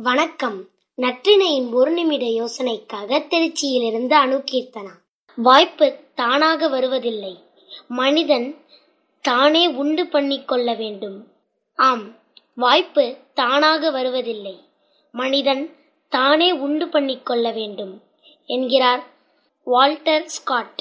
வணக்கம். நற்றினையின் ஒரு நிமிட யோசனைக்காக திருச்சியிலிருந்து அணுகீர்த்தனா வாய்ப்பு தானாக வருவதில்லை. மனிதன் தானே உண்டு பண்ணிக்கொள்ள வேண்டும். ஆம் வாய்ப்பு தானாக வருவதில்லை. மனிதன் தானே உண்டு பண்ணிக்கொள்ள வேண்டும் என்கிறார் வால்டர் ஸ்காட்.